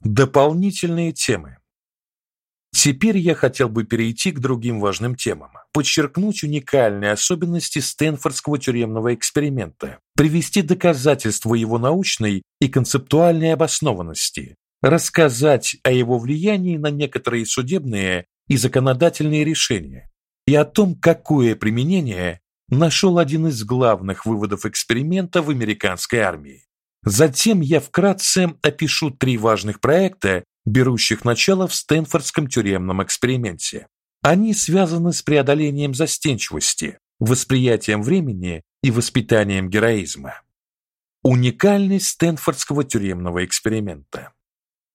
Дополнительные темы. Теперь я хотел бы перейти к другим важным темам, подчеркнуть уникальные особенности Стэнфордского тюремного эксперимента, привести доказательства его научной и концептуальной обоснованности, рассказать о его влиянии на некоторые судебные и законодательные решения и о том, какое применение нашел один из главных выводов эксперимента в американской армии. Затем я вкратце опишу три важных проекта, берущих начало в Стэнфордском тюремном эксперименте. Они связаны с преодолением застенчивости, восприятием времени и воспитанием героизма. Уникальность Стэнфордского тюремного эксперимента.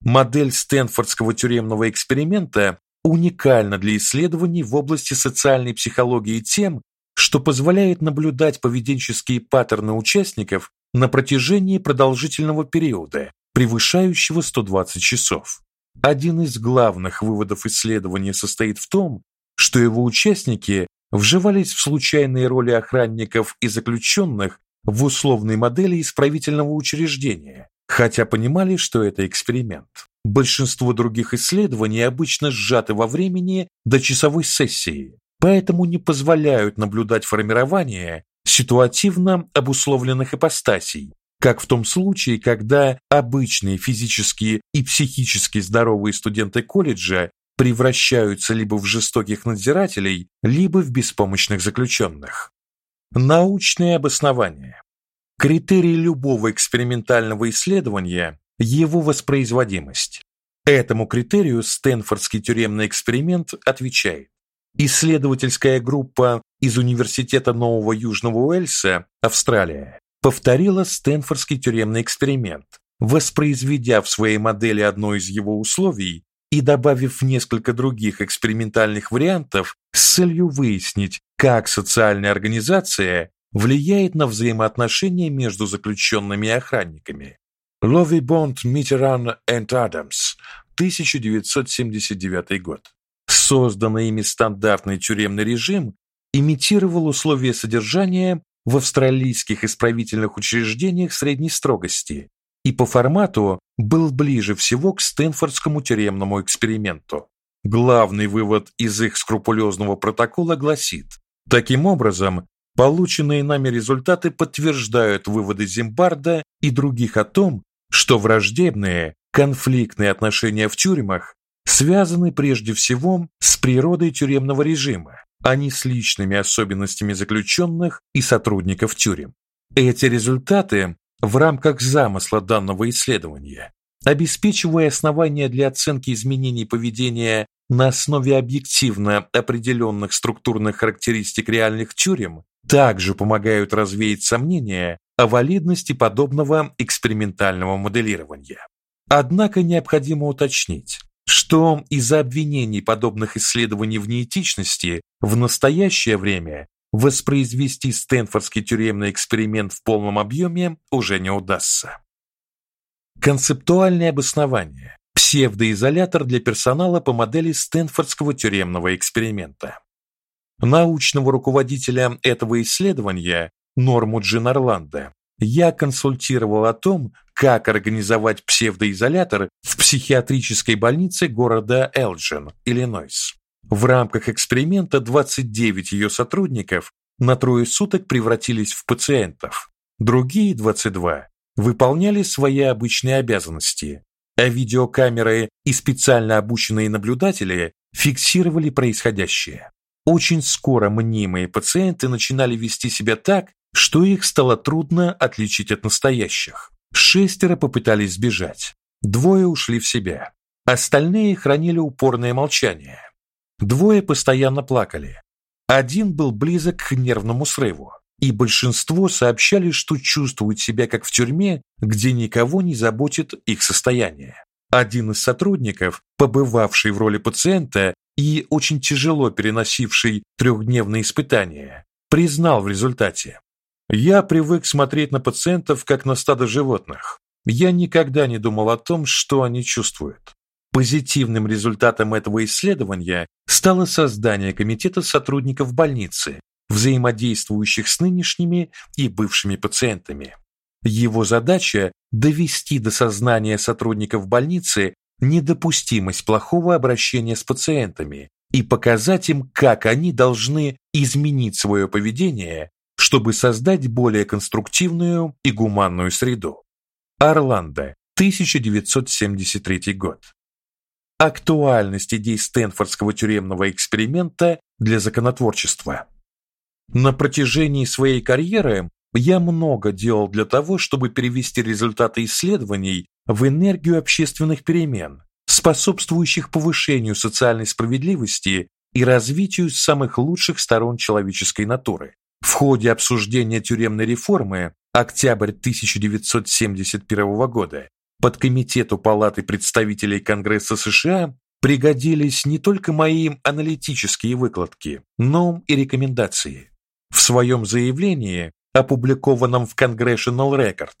Модель Стэнфордского тюремного эксперимента уникальна для исследований в области социальной психологии тем, что позволяет наблюдать поведенческие паттерны участников на протяжении продолжительного периода, превышающего 120 часов. Один из главных выводов исследования состоит в том, что его участники вживались в случайные роли охранников и заключенных в условной модели исправительного учреждения, хотя понимали, что это эксперимент. Большинство других исследований обычно сжаты во времени до часовой сессии, поэтому не позволяют наблюдать формирование ситуативно обусловленных ипостасей, как в том случае, когда обычные физически и психически здоровые студенты колледжа превращаются либо в жестоких надзирателей, либо в беспомощных заключенных. Научное обоснование. Критерий любого экспериментального исследования его воспроизводимость. Этому критерию Стэнфордский тюремный эксперимент отвечает. Исследовательская группа из Университета Нового Южного Уэльса, Австралия, повторила Стэнфордский тюремный эксперимент, воспроизведя в своей модели одно из его условий и добавив несколько других экспериментальных вариантов с целью выяснить, как социальная организация влияет на взаимоотношения между заключенными и охранниками. Лови Бонд, Митеран и Адамс, 1979 год. Созданный ими стандартный тюремный режим имитировал условия содержания в австралийских исправительных учреждениях средней строгости и по формату был ближе всего к Стэнфордскому тюремному эксперименту. Главный вывод из их скрупулезного протокола гласит: таким образом, полученные нами результаты подтверждают выводы Зимбарда и других о том, что враждебные, конфликтные отношения в тюрьмах связаны прежде всего с природой тюремного режима, а не с личными особенностями заключенных и сотрудников тюрем. Эти результаты в рамках замысла данного исследования, обеспечивая основания для оценки изменений поведения на основе объективно определенных структурных характеристик реальных тюрем, также помогают развеять сомнения о валидности подобного экспериментального моделирования. Однако необходимо уточнить, что из-за обвинений подобных исследований в неэтичности в настоящее время воспроизвести Стэнфордский тюремный эксперимент в полном объеме уже не удастся. Концептуальное обоснование. Псевдоизолятор для персонала по модели Стэнфордского тюремного эксперимента. Научного руководителя этого исследования Норму Джин Орландо я консультировал о том, как организовать псевдоизолятор в психиатрической больнице города Элджин, Иллинойс. В рамках эксперимента 29 ее сотрудников на трое суток превратились в пациентов. Другие 22 выполняли свои обычные обязанности, а видеокамеры и специально обученные наблюдатели фиксировали происходящее. Очень скоро мнимые пациенты начинали вести себя так, что их стало трудно отличить от настоящих. Шестеро попытались сбежать. Двое ушли в себя. Остальные хранили упорное молчание. Двое постоянно плакали. Один был близок к нервному срыву, и большинство сообщали, что чувствуют себя как в тюрьме, где никого не заботит их состояние. Один из сотрудников, побывавший в роли пациента и очень тяжело переносивший трехдневные испытания, признал в результате: я привык смотреть на пациентов как на стадо животных. Я никогда не думал о том, что они чувствуют. Позитивным результатом этого исследования стало создание комитета сотрудников больницы, взаимодействующих с нынешними и бывшими пациентами. Его задача довести до сознания сотрудников больницы недопустимость плохого обращения с пациентами и показать им, как они должны изменить свое поведение, чтобы создать более конструктивную и гуманную среду. Орландо, 1973 год. Актуальность идей Стэнфордского тюремного эксперимента для законотворчества. На протяжении своей карьеры я много делал для того, чтобы перевести результаты исследований в энергию общественных перемен, способствующих повышению социальной справедливости и развитию самых лучших сторон человеческой натуры. В ходе обсуждения тюремной реформы октябрь 1971 года под комитету Палаты представителей Конгресса США пригодились не только мои аналитические выкладки, но и рекомендации. В своем заявлении, опубликованном в Congressional Record,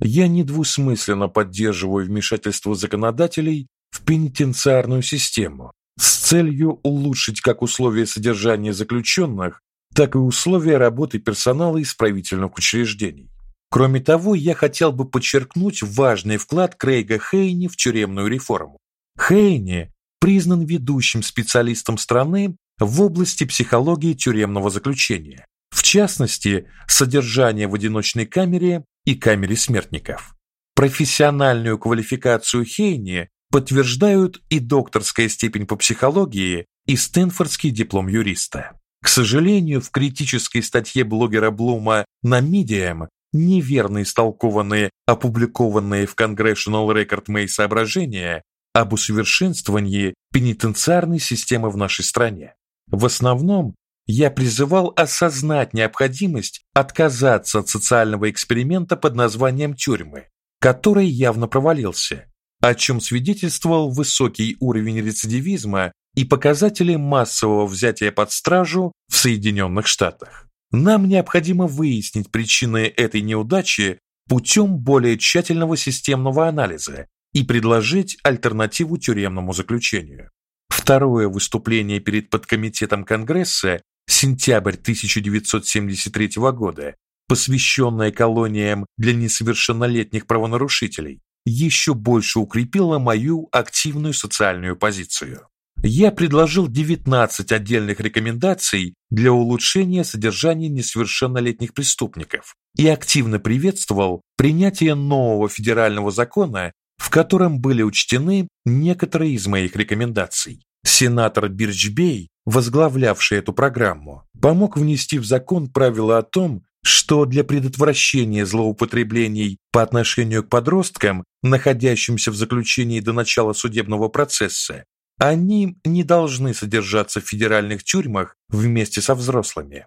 я недвусмысленно поддерживаю вмешательство законодателей в пенитенциарную систему с целью улучшить как условия содержания заключенных, так и условия работы персонала исправительных учреждений. Кроме того, я хотел бы подчеркнуть важный вклад Крейга Хейни в тюремную реформу. Хейни признан ведущим специалистом страны в области психологии тюремного заключения, в частности, содержания в одиночной камере и камере смертников. Профессиональную квалификацию Хейни подтверждают и докторская степень по психологии, и Стэнфордский диплом юриста. К сожалению, в критической статье блогера Блума на Medium неверно истолкованные опубликованные в Congressional Record мои соображения об усовершенствовании пенитенциарной системы в нашей стране. В основном я призывал осознать необходимость отказаться от социального эксперимента под названием тюрьмы, который явно провалился, о чем свидетельствовал высокий уровень рецидивизма и показатели массового взятия под стражу в Соединенных Штатах. Нам необходимо выяснить причины этой неудачи путем более тщательного системного анализа и предложить альтернативу тюремному заключению. Второе выступление перед подкомитетом Конгресса сентябрь 1973 года, посвященное колониям для несовершеннолетних правонарушителей, еще больше укрепило мою активную социальную позицию я предложил 19 отдельных рекомендаций для улучшения содержания несовершеннолетних преступников и активно приветствовал принятие нового федерального закона, в котором были учтены некоторые из моих рекомендаций. Сенатор Бирчбей, возглавлявший эту программу, помог внести в закон правила о том, что для предотвращения злоупотреблений по отношению к подросткам, находящимся в заключении до начала судебного процесса, они не должны содержаться в федеральных тюрьмах вместе со взрослыми.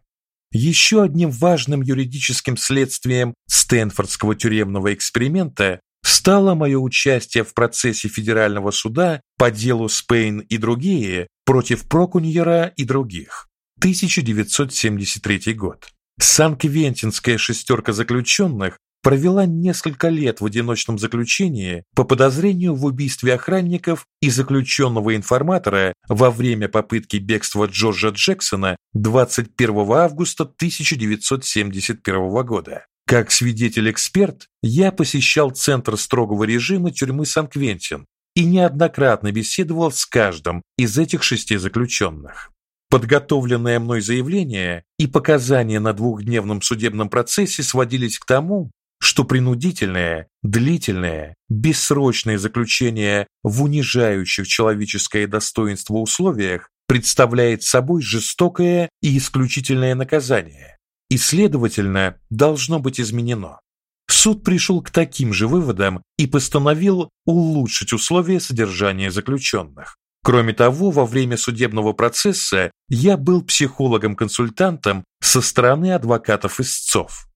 Еще одним важным юридическим следствием Стэнфордского тюремного эксперимента стало мое участие в процессе федерального суда по делу Спейн и другие против Прокуньера и других. 1973 год. Сан-Квентинская шестерка заключенных провела несколько лет в одиночном заключении по подозрению в убийстве охранников и заключенного информатора во время попытки бегства Джорджа Джексона 21 августа 1971 года. Как свидетель-эксперт, я посещал центр строгого режима тюрьмы Сан-Квентин и неоднократно беседовал с каждым из этих шести заключенных. Подготовленное мной заявление и показания на двухдневном судебном процессе сводились к тому, что принудительное, длительное, бессрочное заключение в унижающих человеческое достоинство условиях представляет собой жестокое и исключительное наказание и, следовательно, должно быть изменено. Суд пришел к таким же выводам и постановил улучшить условия содержания заключенных. Кроме того, во время судебного процесса я был психологом-консультантом со стороны адвокатов-истцов.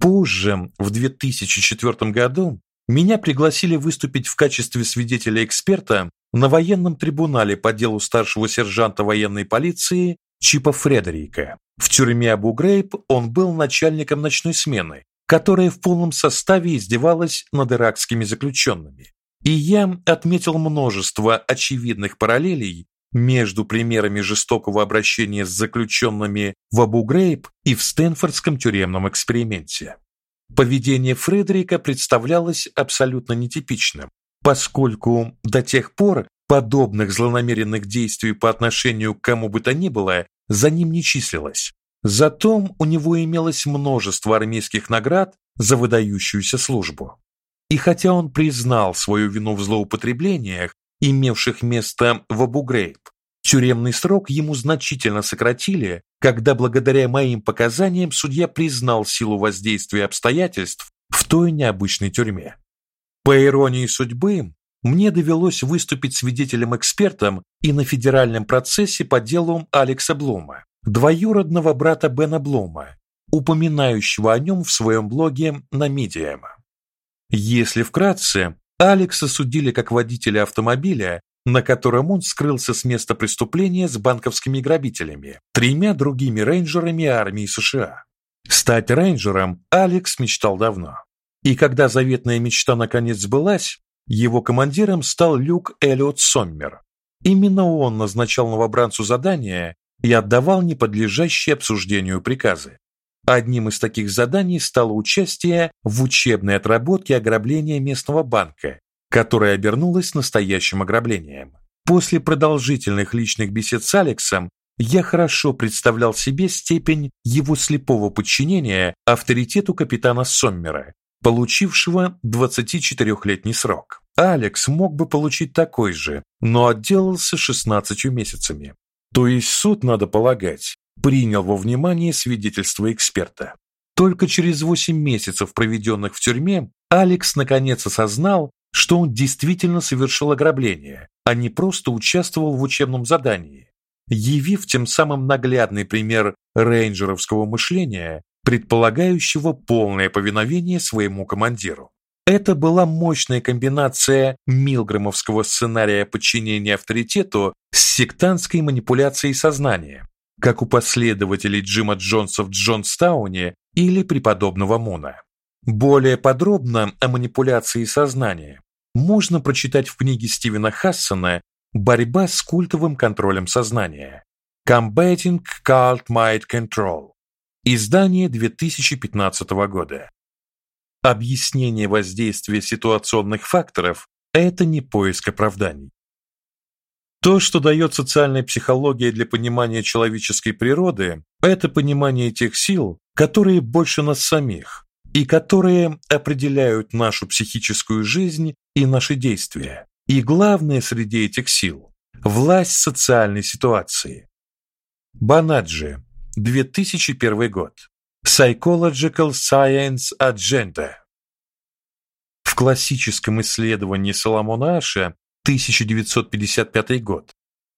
Позже, в 2004 году, меня пригласили выступить в качестве свидетеля-эксперта на военном трибунале по делу старшего сержанта военной полиции Чипа Фредерика. В тюрьме Абу-Грейб он был начальником ночной смены, которая в полном составе издевалась над иракскими заключенными. И я отметил множество очевидных параллелей между примерами жестокого обращения с заключенными в Абу-Грейб и в Стэнфордском тюремном эксперименте. Поведение Фредерика представлялось абсолютно нетипичным, поскольку до тех пор подобных злонамеренных действий по отношению к кому бы то ни было за ним не числилось. Зато у него имелось множество армейских наград за выдающуюся службу. И хотя он признал свою вину в злоупотреблениях, имевших место в Абу-Грейб, тюремный срок ему значительно сократили, когда благодаря моим показаниям судья признал силу воздействия обстоятельств в той необычной тюрьме. По иронии судьбы, мне довелось выступить свидетелем-экспертом и на федеральном процессе по делу Алекса Блума, двоюродного брата Бена Блума, упоминающего о нем в своем блоге на Medium. Если вкратце, Алекса судили как водителя автомобиля, на котором он скрылся с места преступления с банковскими грабителями, тремя другими рейнджерами армии США. Стать рейнджером Алекс мечтал давно. И когда заветная мечта наконец сбылась, его командиром стал Люк Эллиот Соммер. Именно он назначал новобранцу задания и отдавал неподлежащие обсуждению приказы. Одним из таких заданий стало участие в учебной отработке ограбления местного банка, которое обернулось настоящим ограблением. После продолжительных личных бесед с Алексом я хорошо представлял себе степень его слепого подчинения авторитету капитана Соммера, получившего 24-летний срок. Алекс мог бы получить такой же, но отделался 16 месяцами. То есть суд, надо полагать, принял во внимание свидетельство эксперта. Только через 8 месяцев, проведенных в тюрьме, Алекс наконец осознал, что он действительно совершил ограбление, а не просто участвовал в учебном задании, явив тем самым наглядный пример рейнджеровского мышления, предполагающего полное повиновение своему командиру. Это была мощная комбинация милгромовского сценария подчинения авторитету с сектантской манипуляцией сознания, как у последователей Джима Джонса в Джонстауне или преподобного Муна. Более подробно о манипуляции сознания можно прочитать в книге Стивена Хассона Борьба с культовым контролем сознания. Combating Cult Mind Control. Издание 2015 года. Объяснение воздействия ситуационных факторов это не поиск оправданий. То, что дает социальная психология для понимания человеческой природы, это понимание тех сил, которые больше нас самих и которые определяют нашу психическую жизнь и наши действия. И главное среди этих сил власть социальной ситуации. Банаджи, 2001 год. Psychological Science Agenda. В классическом исследовании Соломона Аша 1955 год.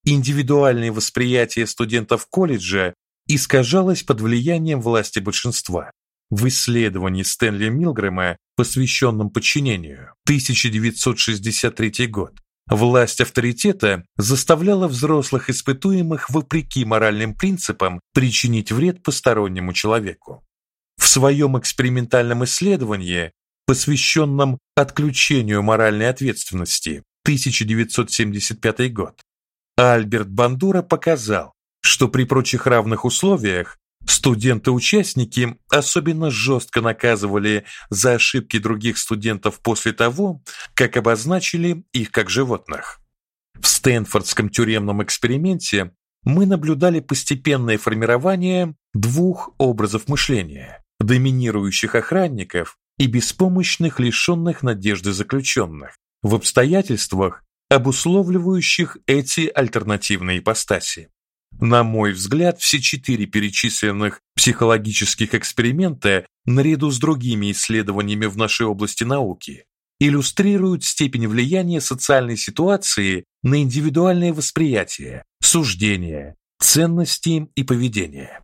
Индивидуальное восприятие студентов колледжа искажалось под влиянием власти большинства. В исследовании Стэнли Милгрэма, посвященном подчинению, 1963 год, власть авторитета заставляла взрослых испытуемых вопреки моральным принципам причинить вред постороннему человеку. В своем экспериментальном исследовании, посвященном отключению моральной ответственности, 1975 год. Альберт Бандура показал, что при прочих равных условиях студенты-участники особенно жестко наказывали за ошибки других студентов после того, как обозначили их как животных. В Стэнфордском тюремном эксперименте мы наблюдали постепенное формирование двух образов мышления: доминирующих охранников и беспомощных, лишенных надежды заключенных в обстоятельствах, обусловливающих эти альтернативные ипостаси. На мой взгляд, все четыре перечисленных психологических эксперимента, наряду с другими исследованиями в нашей области науки, иллюстрируют степень влияния социальной ситуации на индивидуальное восприятие, суждения, ценности и поведение.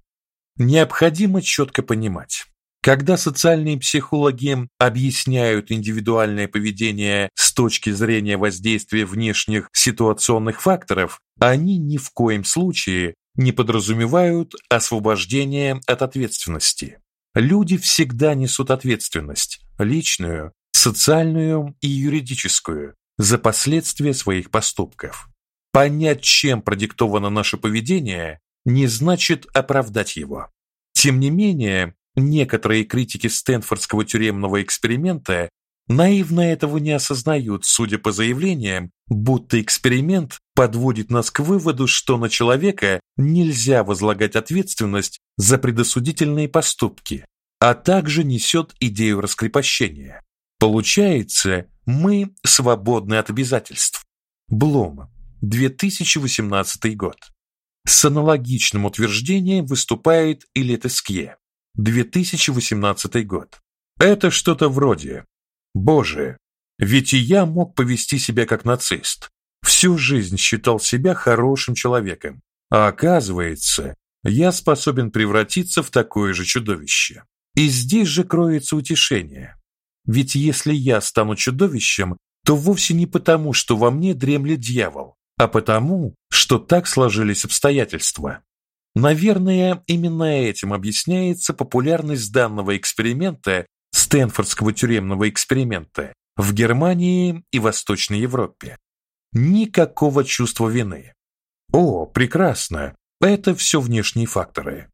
Необходимо четко понимать, когда социальные психологи объясняют индивидуальное поведение с точки зрения воздействия внешних ситуационных факторов, они ни в коем случае не подразумевают освобождение от ответственности. Люди всегда несут ответственность личную, социальную и юридическую за последствия своих поступков. Понять, чем продиктовано наше поведение, не значит оправдать его. Тем не менее, некоторые критики Стэнфордского тюремного эксперимента наивно этого не осознают, судя по заявлениям, будто эксперимент подводит нас к выводу, что на человека нельзя возлагать ответственность за предосудительные поступки, а также несет идею раскрепощения. Получается, мы свободны от обязательств. Блом, 2018 год. С аналогичным утверждением выступает и Летескье, 2018 год. Это что-то вроде Боже, ведь и я мог повести себя как нацист. Всю жизнь считал себя хорошим человеком, а оказывается, я способен превратиться в такое же чудовище. И здесь же кроется утешение. Ведь если я стану чудовищем, то вовсе не потому, что во мне дремлет дьявол, а потому, что так сложились обстоятельства. Наверное, именно этим объясняется популярность данного эксперимента Стэнфордского тюремного эксперимента в Германии и Восточной Европе. Никакого чувства вины. О, прекрасно. Это все внешние факторы.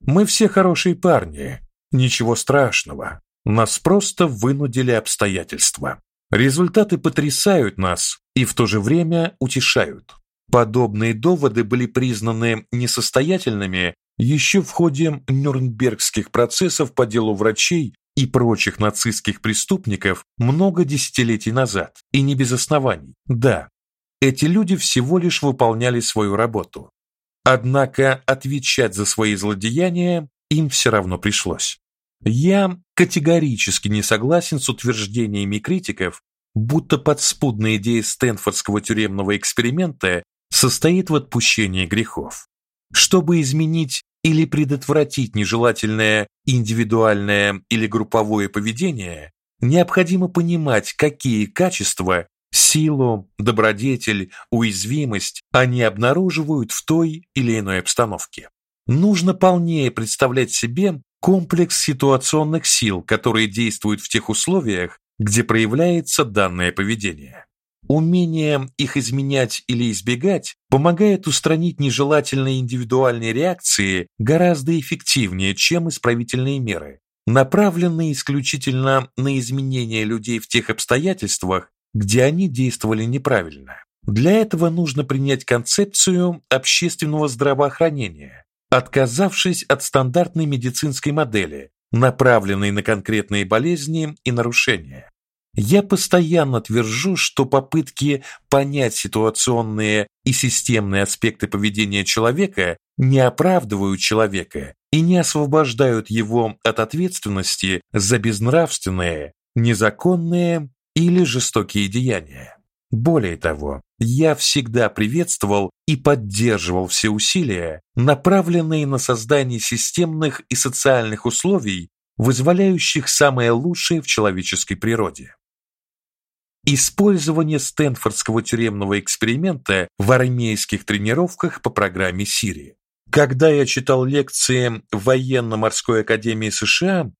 Мы все хорошие парни. Ничего страшного. Нас просто вынудили обстоятельства. Результаты потрясают нас и в то же время утешают. Подобные доводы были признаны несостоятельными еще в ходе Нюрнбергских процессов по делу врачей и прочих нацистских преступников много десятилетий назад, и не без оснований. Да, эти люди всего лишь выполняли свою работу. Однако отвечать за свои злодеяния им все равно пришлось. Я категорически не согласен с утверждениями критиков, будто подспудная идея Стэнфордского тюремного эксперимента состоит в отпущении грехов. Чтобы изменить или предотвратить нежелательное индивидуальное или групповое поведение, необходимо понимать, какие качества силу, добродетель, уязвимость они обнаруживают в той или иной обстановке. Нужно полнее представлять себе комплекс ситуационных сил, которые действуют в тех условиях, где проявляется данное поведение. Умение их изменять или избегать помогает устранить нежелательные индивидуальные реакции гораздо эффективнее, чем исправительные меры, направленные исключительно на изменение людей в тех обстоятельствах, где они действовали неправильно. Для этого нужно принять концепцию общественного здравоохранения, отказавшись от стандартной медицинской модели, направленной на конкретные болезни и нарушения. Я постоянно твержу, что попытки понять ситуационные и системные аспекты поведения человека не оправдывают человека и не освобождают его от ответственности за безнравственные, незаконные или жестокие деяния. Более того, я всегда приветствовал и поддерживал все усилия, направленные на создание системных и социальных условий, вызволяющих самое лучшее в человеческой природе. Использование Стэнфордского тюремного эксперимента в армейских тренировках по программе Сирии. Когда я читал лекции в военно-морской академии США,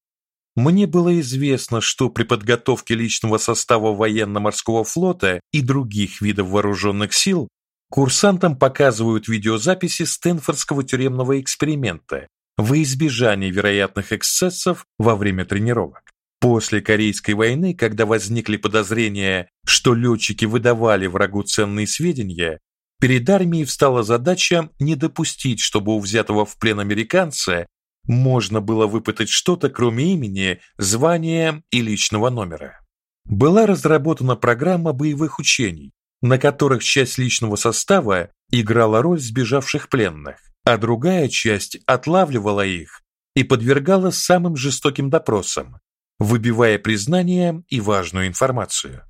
мне было известно, что при подготовке личного состава военно-морского флота и других видов вооруженных сил курсантам показывают видеозаписи Стэнфордского тюремного эксперимента во избежание вероятных эксцессов во время тренировок. После Корейской войны, когда возникли подозрения, что летчики выдавали врагу ценные сведения, перед армией встала задача не допустить, чтобы у взятого в плен американца можно было выпытать что-то, кроме имени, звания и личного номера. Была разработана программа боевых учений, на которых часть личного состава играла роль сбежавших пленных, а другая часть отлавливала их и подвергала самым жестоким допросам, выбивая признание и важную информацию.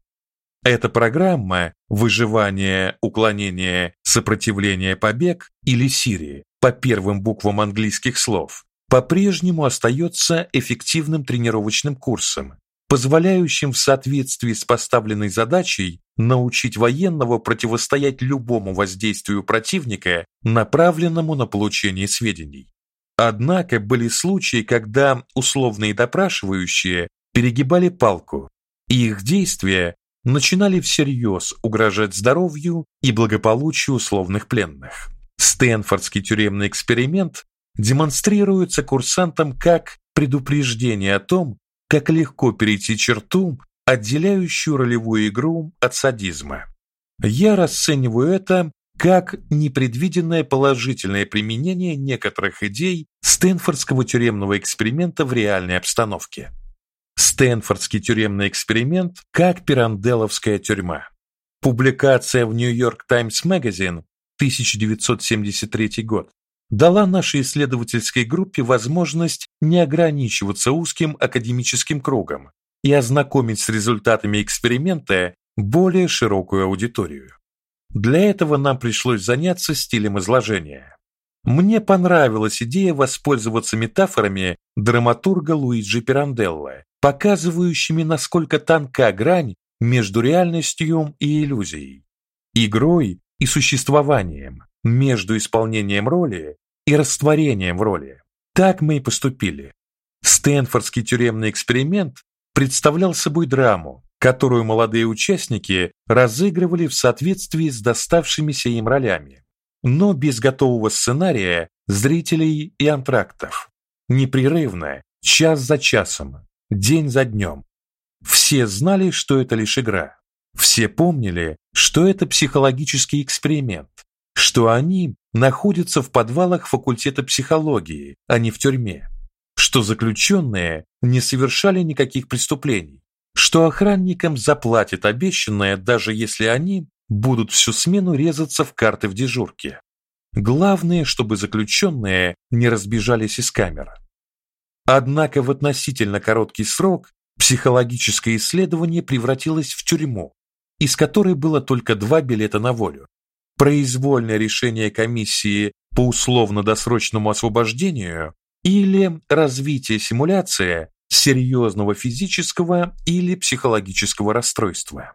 Эта программа выживание, уклонение, сопротивление, побег или Сирии по первым буквам английских слов по-прежнему остается эффективным тренировочным курсом, позволяющим в соответствии с поставленной задачей научить военного противостоять любому воздействию противника, направленному на получение сведений. Однако были случаи, когда условные допрашивающие перегибали палку, и их действия начинали всерьез угрожать здоровью и благополучию условных пленных. Стэнфордский тюремный эксперимент демонстрируется курсантам как предупреждение о том, как легко перейти черту, отделяющую ролевую игру от садизма. Я расцениваю это как непредвиденное положительное применение некоторых идей Стэнфордского тюремного эксперимента в реальной обстановке. Стэнфордский тюремный эксперимент как пиранделовская тюрьма. Публикация в New York Times Magazine 1973 год дала нашей исследовательской группе возможность не ограничиваться узким академическим кругом и ознакомить с результатами эксперимента более широкую аудиторию. Для этого нам пришлось заняться стилем изложения. Мне понравилась идея воспользоваться метафорами драматурга Луиджи Пиранделло, показывающими, насколько тонка грань между реальностью и иллюзией, игрой и существованием, между исполнением роли и растворением в роли. Так мы и поступили. Стэнфордский тюремный эксперимент представлял собой драму, которую молодые участники разыгрывали в соответствии с доставшимися им ролями, но без готового сценария, зрителей и антрактов. Непрерывно, час за часом, день за днем. Все знали, что это лишь игра. Все помнили, что это психологический эксперимент, что они находятся в подвалах факультета психологии, а не в тюрьме, что заключенные не совершали никаких преступлений, что охранникам заплатят обещанное, даже если они будут всю смену резаться в карты в дежурке. Главное, чтобы заключенные не разбежались из камер. Однако в относительно короткий срок психологическое исследование превратилось в тюрьму, из которой было только два билета на волю. Произвольное решение комиссии по условно-досрочному освобождению или развитие симуляции серьезного физического или психологического расстройства.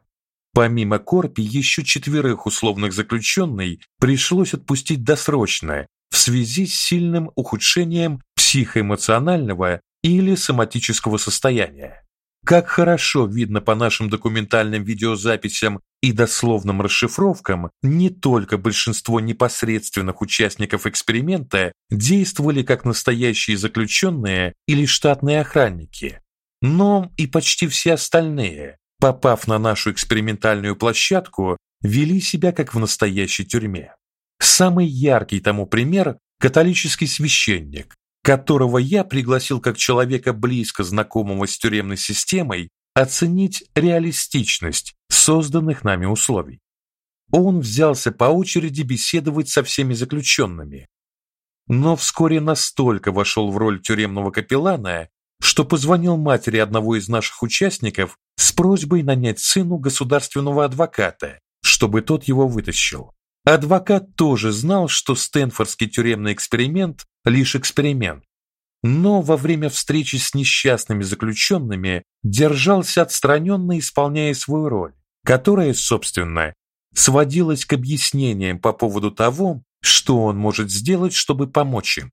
Помимо Корпи, еще четверых условных заключенных пришлось отпустить досрочно в связи с сильным ухудшением психоэмоционального или соматического состояния. Как хорошо видно по нашим документальным видеозаписям и дословным расшифровкам, не только большинство непосредственных участников эксперимента действовали как настоящие заключенные или штатные охранники, но и почти все остальные, попав на нашу экспериментальную площадку, вели себя как в настоящей тюрьме. Самый яркий тому пример католический священник, которого я пригласил как человека близко знакомого с тюремной системой оценить реалистичность созданных нами условий. Он взялся по очереди беседовать со всеми заключенными, но вскоре настолько вошел в роль тюремного капеллана, что позвонил матери одного из наших участников с просьбой нанять сыну государственного адвоката, чтобы тот его вытащил. Адвокат тоже знал, что Стэнфордский тюремный эксперимент лишь эксперимент, но во время встречи с несчастными заключенными держался отстраненно, исполняя свою роль, которая, собственно, сводилась к объяснениям по поводу того, что он может сделать, чтобы помочь им.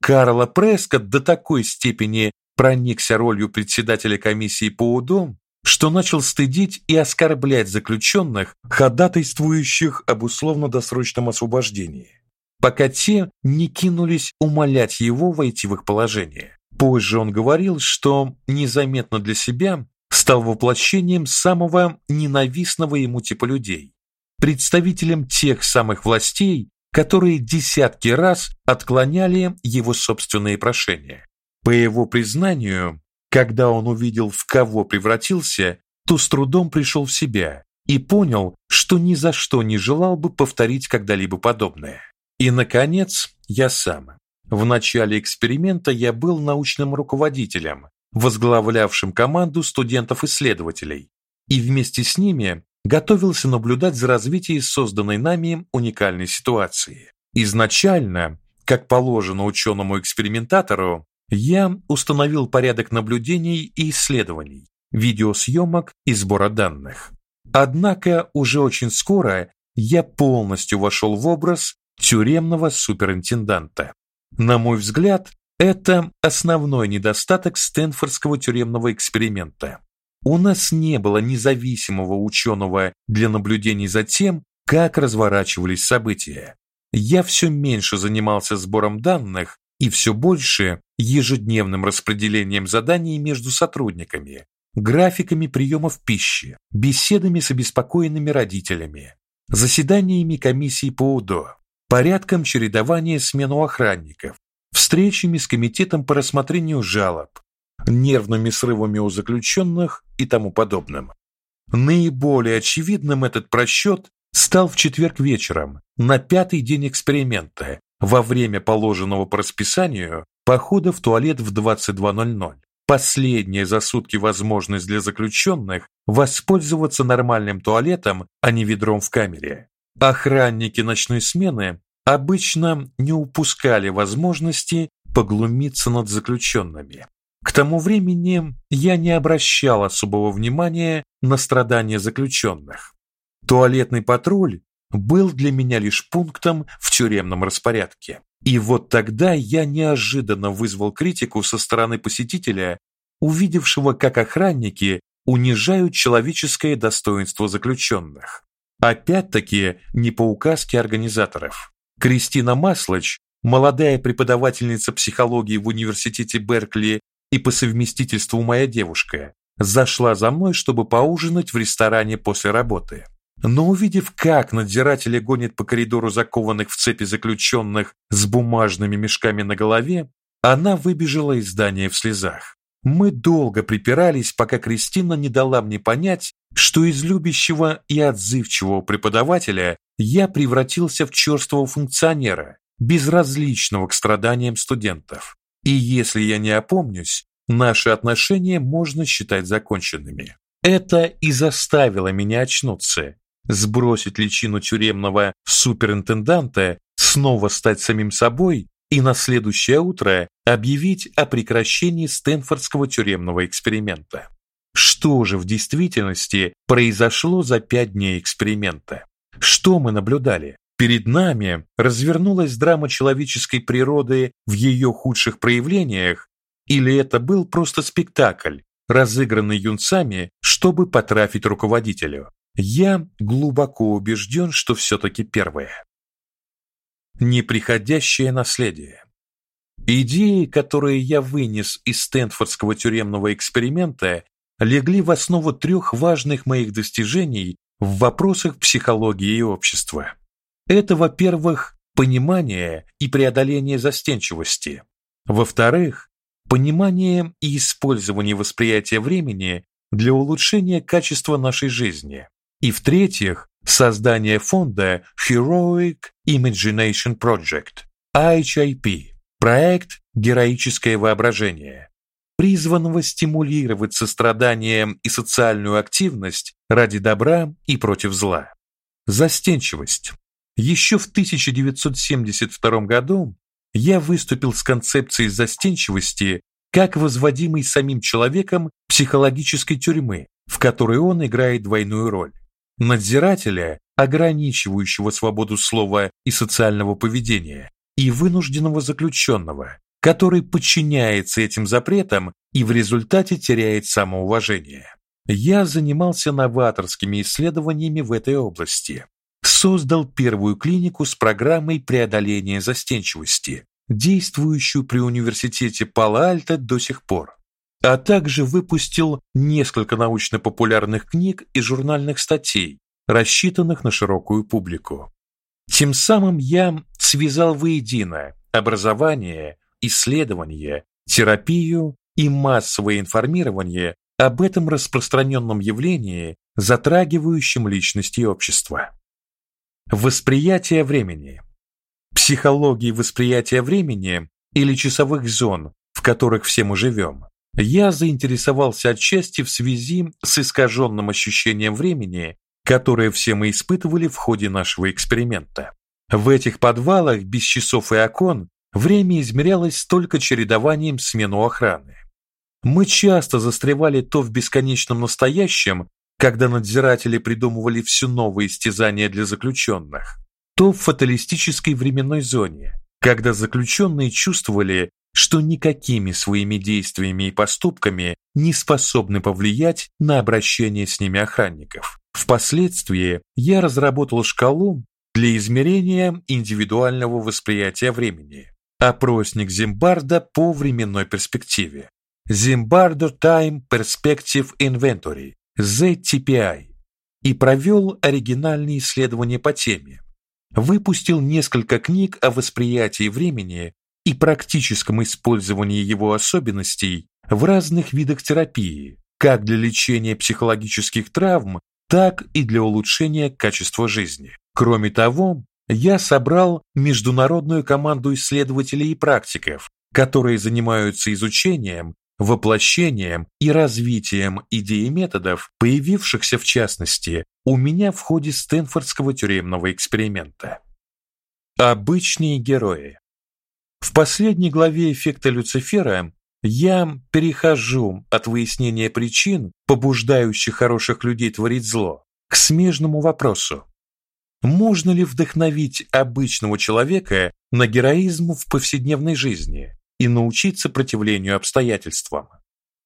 Карла Прескотт до такой степени проникся ролью председателя комиссии по УДО, что начал стыдить и оскорблять заключенных, ходатайствующих об условно-досрочном освобождении пока те не кинулись умолять его войти в их положение. Позже он говорил, что незаметно для себя стал воплощением самого ненавистного ему типа людей, представителем тех самых властей, которые десятки раз отклоняли его собственные прошения. По его признанию, когда он увидел, в кого превратился, то с трудом пришел в себя и понял, что ни за что не желал бы повторить когда-либо подобное. И наконец, я сам. В начале эксперимента я был научным руководителем, возглавлявшим команду студентов-исследователей, и вместе с ними готовился наблюдать за развитием созданной нами уникальной ситуации. Изначально, как положено ученому-экспериментатору, я установил порядок наблюдений и исследований, видеосъемок и сбора данных. Однако уже очень скоро я полностью вошел в образ тюремного суперинтенданта. На мой взгляд, это основной недостаток Стэнфордского тюремного эксперимента. У нас не было независимого ученого для наблюдений за тем, как разворачивались события. Я все меньше занимался сбором данных, и все больше ежедневным распределением заданий между сотрудниками, графиками приемов пищи, беседами с обеспокоенными родителями, заседаниями комиссии по УДО, порядком чередования смен у охранников, встречами с комитетом по рассмотрению жалоб, нервными срывами у заключенных и тому подобным. Наиболее очевидным этот просчет стал в четверг вечером, на пятый день эксперимента, во время положенного по расписанию похода в туалет в 22:00. Последняя за сутки возможность для заключенных воспользоваться нормальным туалетом, а не ведром в камере. Охранники ночной смены обычно не упускали возможности поглумиться над заключенными. К тому времени я не обращал особого внимания на страдания заключенных. Туалетный патруль был для меня лишь пунктом в тюремном распорядке. И вот тогда я неожиданно вызвал критику со стороны посетителя, увидевшего, как охранники унижают человеческое достоинство заключенных. Опять-таки не по указке организаторов. Кристина Маслач, молодая преподавательница психологии в университете Беркли и по совместительству моя девушка, зашла за мной, чтобы поужинать в ресторане после работы. Но увидев, как надзиратели гонят по коридору закованных в цепи заключенных с бумажными мешками на голове, она выбежала из здания в слезах. Мы долго припирались, пока Кристина не дала мне понять, что из любящего и отзывчивого преподавателя я превратился в черствого функционера, безразличного к страданиям студентов. И если я не опомнюсь, наши отношения можно считать законченными. Это и заставило меня очнуться, сбросить личину тюремного суперинтенданта, снова стать самим собой и на следующее утро объявить о прекращении Стэнфордского тюремного эксперимента. Что же в действительности произошло за пять дней эксперимента? Что мы наблюдали? Перед нами развернулась драма человеческой природы в ее худших проявлениях, или это был просто спектакль, разыгранный юнцами, чтобы потрафить руководителю? Я глубоко убежден, что все таки первое. Неприходящее наследие. Идеи, которые я вынес из Стэнфордского тюремного эксперимента, легли в основу трех важных моих достижений в вопросах психологии и общества. Это, во-первых, понимание и преодоление застенчивости. Во-вторых, понимание и использование восприятия времени для улучшения качества нашей жизни. И в-третьих, создание фонда Heroic Imagination Project, HIP, проект Героическое воображение, призванного стимулировать сострадание и социальную активность ради добра и против зла. Застенчивость. Еще в 1972 году я выступил с концепцией застенчивости как возводимой самим человеком психологической тюрьмы, в которой он играет двойную роль надзирателя, ограничивающего свободу слова и социального поведения, и вынужденного заключенного, который подчиняется этим запретам и в результате теряет самоуважение. Я занимался новаторскими исследованиями в этой области. Создал первую клинику с программой преодоления застенчивости, действующую при университете Пало-Альто до сих пор а также выпустил несколько научно-популярных книг и журнальных статей, рассчитанных на широкую публику. Тем самым я связал воедино образование, исследование, терапию и массовое информирование об этом распространенном явлении, затрагивающем личность и общество. Восприятие времени. Психология восприятия времени или часовых зон, в которых все мы живем, я заинтересовался отчасти в связи с искаженным ощущением времени, которое все мы испытывали в ходе нашего эксперимента. В этих подвалах без часов и окон время измерялось только чередованием смен у охраны. Мы часто застревали то в бесконечном настоящем, когда надзиратели придумывали все новые истязания для заключенных, то в фаталистической временной зоне, когда заключенные чувствовали, что никакими своими действиями и поступками не способны повлиять на обращение с ними охранников. Впоследствии я разработал шкалу для измерения индивидуального восприятия времени. Опросник Зимбарда по временной перспективе. Zimbardo Time Perspective Inventory, ZTPI, и провел оригинальные исследования по теме. Выпустил несколько книг о восприятии времени и практическом использовании его особенностей в разных видах терапии, как для лечения психологических травм, так и для улучшения качества жизни. Кроме того, я собрал международную команду исследователей и практиков, которые занимаются изучением, воплощением и развитием идей и методов, появившихся в частности у меня в ходе Стэнфордского тюремного эксперимента. Обычные герои. В последней главе эффекта Люцифера я перехожу от выяснения причин, побуждающих хороших людей творить зло, к смежному вопросу: можно ли вдохновить обычного человека на героизм в повседневной жизни и научить сопротивлению обстоятельствам?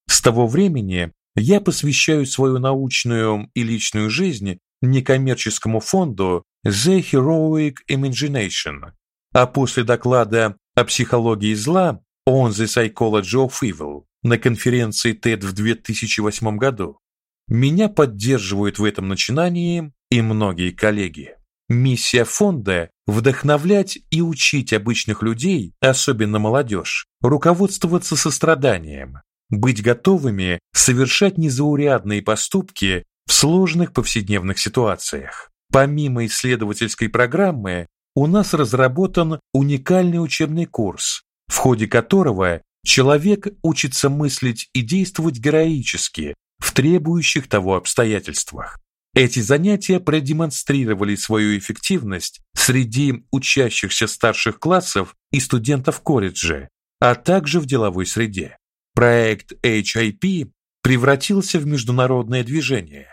С того времени я посвящаю свою научную и личную жизнь некоммерческому фонду The Heroic Imagination, а после доклада о психологии зла On the Psychology of Evil на конференции TED в 2008 году меня поддерживают в этом начинании и многие коллеги. Миссия фонда вдохновлять и учить обычных людей, особенно молодежь, руководствоваться состраданием, быть готовыми совершать незаурядные поступки в сложных повседневных ситуациях. Помимо исследовательской программы, у нас разработан уникальный учебный курс, в ходе которого человек учится мыслить и действовать героически в требующих того обстоятельствах. Эти занятия продемонстрировали свою эффективность среди учащихся старших классов и студентов колледжа, а также в деловой среде. Проект HIP превратился в международное движение.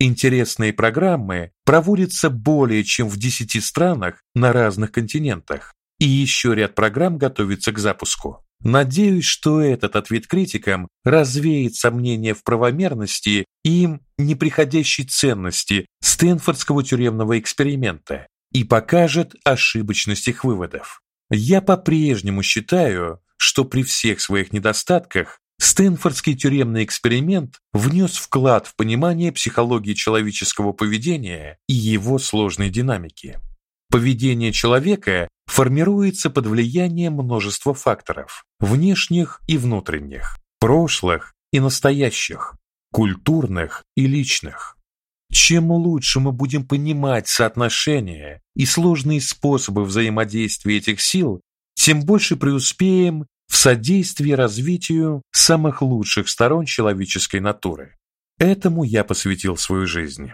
Интересные программы проводятся более чем в 10 странах на разных континентах, и еще ряд программ готовится к запуску. Надеюсь, что этот ответ критикам развеет сомнения в правомерности и неприходящей ценности Стэнфордского тюремного эксперимента и покажет ошибочность их выводов. Я по-прежнему считаю, что при всех своих недостатках Стэнфордский тюремный эксперимент внес вклад в понимание психологии человеческого поведения и его сложной динамики. Поведение человека формируется под влиянием множества факторов: внешних и внутренних, прошлых и настоящих, культурных и личных. Чем лучше мы будем понимать соотношения и сложные способы взаимодействия этих сил, тем больше преуспеем в содействии развитию самых лучших сторон человеческой натуры. Этому я посвятил свою жизнь.